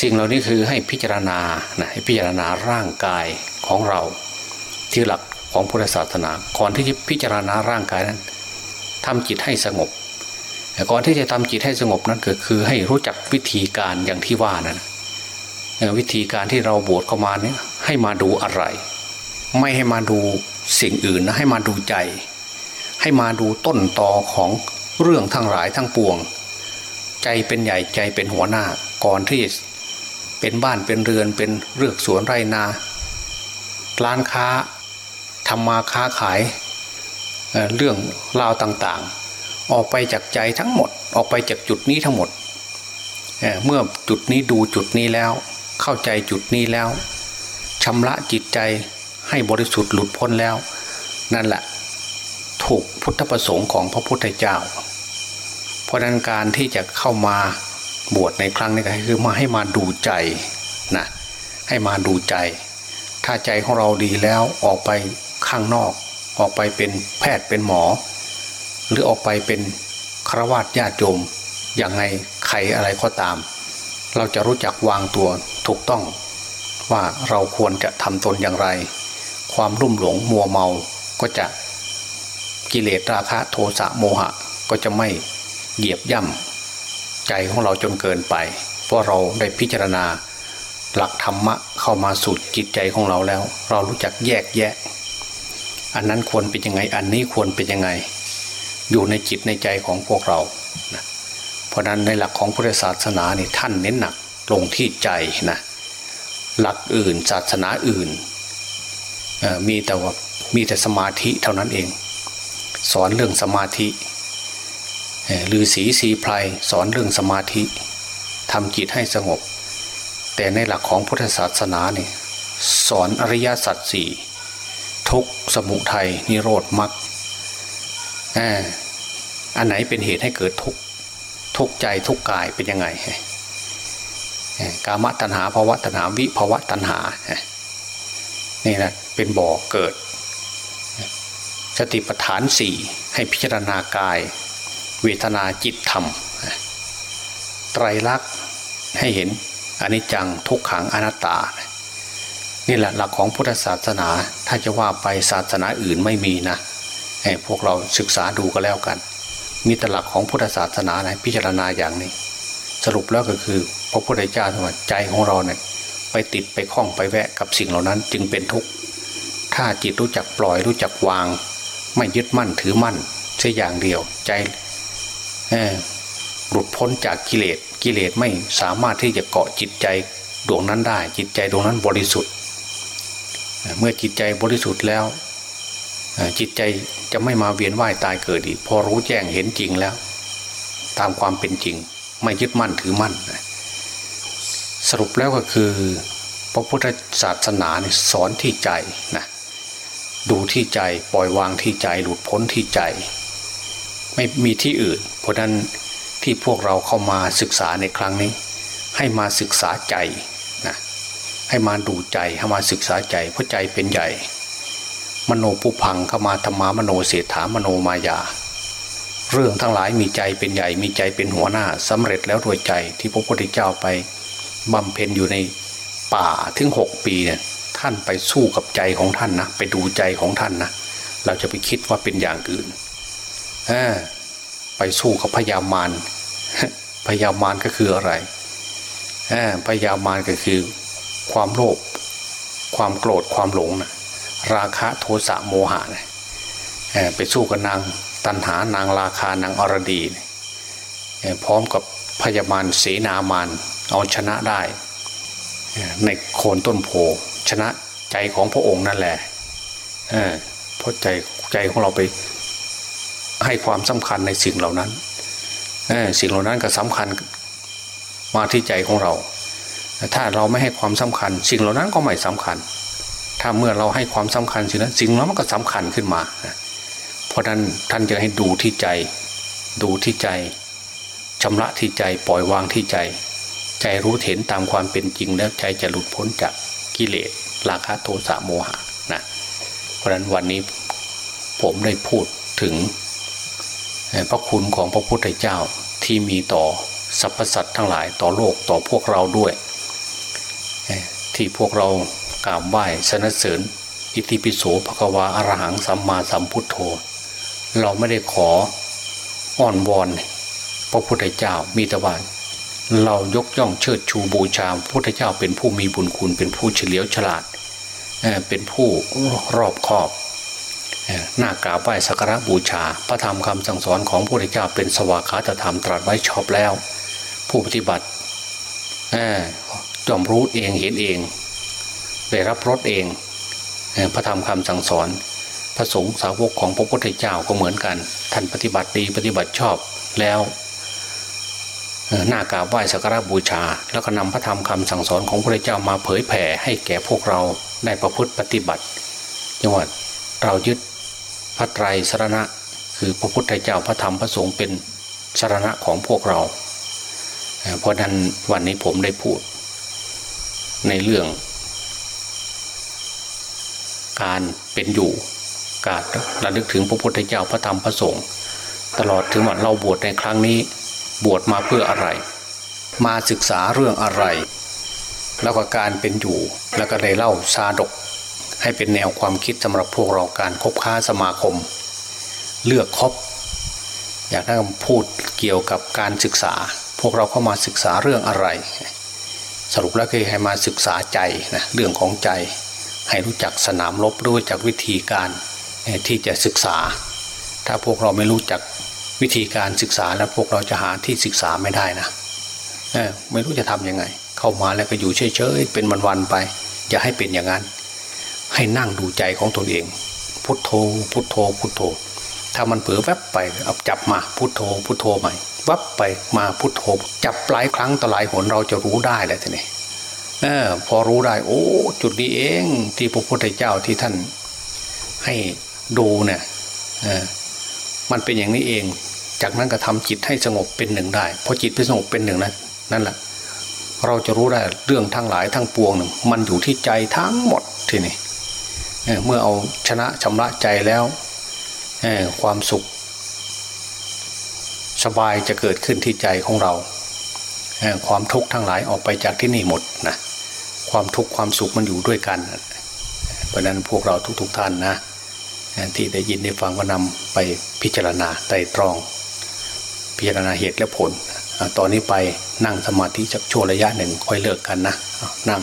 สิ่งเหล่านี้คือให้พิจารณานะให้พิจารณาร่างกายของเรา ที่หลักของพุทธศาสนา ก่อนที่จะพิจารณาร่างกายนั้นทำจิตให้สงบก่อนที่จะทำจิตให้สงบนั้นก็คือให้รู้จักวิธีการอย่างที่ว่านั้นวิธีการที่เราบวชเข้ามาเนี่ยให้มาดูอะไร ไม่ให้มาดูสิ่งอื่นนะให้มาดูใจ ให้มาดูต้นตอของเรื่องทั้งหลายทั้งปวง ใจเป็นใหญ่ใจเป็นหัวหน้าก่อนที่ เป็นบ้านเป็นเรือนเป็นเรือกสวนไรนา ร้านค้าทำมาค้าขายเเรื่องราวต่างๆ ออกไปจากใจทั้งหมด ออกไปจากจุดนี้ทั้งหมดเเมื่อจุดนี้ดูจุดนี้แล้ว เข้าใจจุดนี้แล้วชำระจิตใจให้บริสุทธิ์หลุดพ้นแล้ว นั่นแหละถูกพุทธประสงค์ของพระพุทธเจ้า เพราะนั้นการที่จะเข้ามา บวชในครั้งนี้ก็คือมาให้มาดูใจนะให้มาดูใจ ถ้าใจของเราดีแล้วออกไปข้างนอก ออกไปเป็นแพทย์เป็นหมอ หรือออกไปเป็นครวญญาติโยมอย่างไงใครอะไรก็ตาม เราจะรู้จักวางตัวถูกต้อง ว่าเราควรจะทำตนอย่างไร ความรุ่มหลงมัวเมาก็จะกิเลสราคะโทสะโมหะก็จะไม่เหยียบย่ำ ใจของเราจนเกินไป เพราะเราได้พิจารณา หลักธรรมะเข้ามาสู่จิตใจของเราแล้ว เรารู้จักแยกแยะ อันนั้นควรเป็นยังไงอันนี้ควรเป็นยังไง อยู่ในจิตในใจของพวกเรา เพราะนั้นในหลักของพุทธศาสนาเนี่ท่านเน้นหนักลงที่ใจนะหลักอื่นศาสนาอื่นมีแต่ว่ามีแต่สมาธิเท่านั้นเอง สอนเรื่องสมาธิ หรือสีสีไพรสอนเรื่องสมาธิทำจิตให้สงบ แต่ในหลักของพุทธศาสนาเนี่ยสอนอริยสัจสี่ทุกสมุทัยนิโรธมรรคอันไหนเป็นเหตุให้เกิดทุกทุกใจทุกกายเป็นยังไงกามตัณหาภาวะตัณหาวิภาวะตัณหานี่นะเป็นบ่อเกิดสติปัฏฐานสี่ให้พิจารณากาย เวทนาจิตธรรม ไตรลักษณ์ให้เห็นอนิจจังทุกขังอนัตตา นี่แหละหลักของพุทธศาสนา ถ้าจะว่าไปศาสนาอื่นไม่มีนะให้พวกเราศึกษาดูก็แล้วกัน มีแต่หลักของพุทธศาสนาไหนพิจารณาอย่างนี้ สรุปแล้วก็คือพระพุทธเจ้าว่าใจของเราเนี่ยไปติดไปคล้องไปแวะกับสิ่งเหล่านั้นจึงเป็นทุกข์ ถ้าจิตรู้จักปล่อยรู้จักวาง ไม่ยึดมั่นถือมั่นใช่อย่างเดียวใจ หลุดพ้นจากกิเลสกิเลสไม่สามารถที่จะเกาะจิตใจดวงนั้นได้ จิตใจดวงนั้นบริสุทธิ์ เมื่อจิตใจบริสุทธิ์แล้ว จิตใจจะไม่มาเวียนว่ายตายเกิดอีกพอรู้แจ้งเห็นจริงแล้ว ตามความเป็นจริง ไม่ยึดมั่นถือมั่น สรุปแล้วก็คือ พระพุทธศาสนาสอนที่ใจนะดูที่ใจปล่อยวางที่ใจหลุดพ้นที่ใจ ไม่มีที่อื่น เพราะนั้นที่พวกเราเข้ามาศึกษาในครั้งนี้ ให้มาศึกษาใจนะให้มาดูใจให้มาศึกษาใจเพราะใจเป็นใหญ่ มโนปุพังเข้ามาธรรมามโนเศรษฐามโนมายา เรื่องทั้งหลายมีใจเป็นใหญ่มีใจเป็นหัวหน้าสำเร็จแล้วด้วยใจที่พระพุทธเจ้าไปบำเพ็ญอยู่ในป่าถึงหกปีเนี่ยท่านไปสู้กับใจของท่านนะไปดูใจของท่านนะเราจะไปคิดว่าเป็นอย่างอื่นอ่า ไปสู้กับพยามารพยามารก็คืออะไรพยามารก็คือความโลภความโกรธความหลงนะราคะโทสะโมหะนะไปสู้กับนางตันหานางราคานางอรดีพร้อมกับพยามารเสนามารเอาชนะได้ ในโคนต้นโพชนะใจของพระองค์นั่นแหละเพราะใจใจของเราไป ให้ความสำคัญในสิ่งเหล่านั้นสิ่งเหล่านั้นก็สำคัญมาที่ใจของเรา ถ้าเราไม่ให้ความสำคัญ สิ่งเหล่านั้นก็ไม่สำคัญ ถ้าเมื่อเราให้ความสำคัญสิ่งนั้นสิ่งนั้นมันก็สำคัญขึ้นมา เพราะนั้นท่านจะให้ดูที่ใจ ดูที่ใจชำระที่ใจปล่อยวางที่ใจใจ ใจรู้เห็นตามความเป็นจริงแล้วใจจะหลุดพ้นจากกิเลสราคะโทสะโมหะนะเพราะฉะนั้นวันนี้ผมได้พูดถึง พระคุณของพระพุทธเจ้าที่มีต่อสรรพสัตว์ทั้งหลายต่อโลกต่อพวกเราด้วย ที่พวกเรากราบไหว้สนเสริญอิติปิโสภควาอรหังสัมมาสัมพุทโธ เราไม่ได้ขออ้อนวอนพระพุทธเจ้ามีแต่ว่าเรายกย่องเชิดชูบูชาพระพุทธเจ้าเป็นผู้มีบุญคุณเป็นผู้เฉลียวฉลาดเป็นผู้รอบคอบ น้ากราบไหว้สักการะบูชา พระธรรมคำสั่งสอนของพระพุทธเจ้าเป็นสวากขาตธรรมตรัสไว้ชอบแล้ว ผู้ปฏิบัติจอมรู้เองเห็นเอง ได้รับรสเองพระธรรมคำสั่งสอน พระสงฆ์สาวกของพระพุทธเจ้าก็เหมือนกัน ท่านปฏิบัติดีปฏิบัติชอบแล้วหน้ากราบไหว้สักการะบูชา แล้วก็นำพระธรรมคำสั่งสอนของพระเจ้ามาเผยแผ่ให้แก่พวกเราได้ประพฤติปฏิบัติจังหวัดเรายึด พระไตรสรณะ คือพระพุทธเจ้าพระธรรมพระสงฆ์เป็นสรณะของพวกเรา เพราะนั้นวันนี้ผมได้พูด ในเรื่อง การเป็นอยู่ การระลึกถึงพระพุทธเจ้าพระธรรมพระสงฆ์ตลอดถึงวันเราบวชในครั้งนี้ บวชมาเพื่ออะไร มาศึกษาเรื่องอะไร แล้วก็การเป็นอยู่แล้วก็ได้เล่าชาดก ให้เป็นแนวความคิดสำหรับพวกเราการคบค้าสมาคม เลือกคบอยากให้พูดเกี่ยวกับการศึกษา พวกเราเข้ามาศึกษาเรื่องอะไร สรุปแล้วคือให้มาศึกษาใจนะเรื่องของใจ ให้รู้จักสนามรบรู้จักวิธีการที่จะศึกษา ถ้าพวกเราไม่รู้จักวิธีการศึกษาแล้วพวกเราจะหาที่ศึกษาไม่ได้นะไม่รู้จะทํำยังไง เข้ามาแล้วก็อยู่เฉยๆเป็นวันๆไปอย่าให้เป็นอย่างนั้น ให้นั่งดูใจของตนเอง พุทโธ พุทโธ พุทโธ ถ้ามันเผลอแวบไปเอาจับมาพุทโธ พุทโธใหม่วับไปมาพุทโธ จับหลายครั้งต่อหลายหนเราจะรู้ได้เลยทีนี้อพอรู้ได้ โอ้ จุดนี้เองที่พระพุทธเจ้าที่ท่าน ให้ดูเนี่ยมันเป็นอย่างนี้เอง จากนั้นก็ทำจิตให้สงบเป็นหนึ่งได้พอจิตเป็นสงบเป็นหนึ่งนั้นนั่นแหละ เราจะรู้ได้เรื่องทั้งหลายทั้งปวงหนึ่งมันอยู่ที่ใจทั้งหมดทีนี้ เมื่อเอาชนะชำระใจแล้วความสุข สบายจะเกิดขึ้นที่ใจของเรา ความทุกข์ทั้งหลายออกไปจากที่นี่หมดนะความทุกข์ความสุขมันอยู่ด้วยกัน เพราะนั้นพวกเราทุกๆทท่านนะที่ได้ยินได้ฟังก็นำไปพิจารณาไตรตรอง พิจารณาเหตุและผล ตอนนี้ไปนั่งสมาธิจักชั่วระยะหนึ่งค่อยเลิกกันนะนั่ง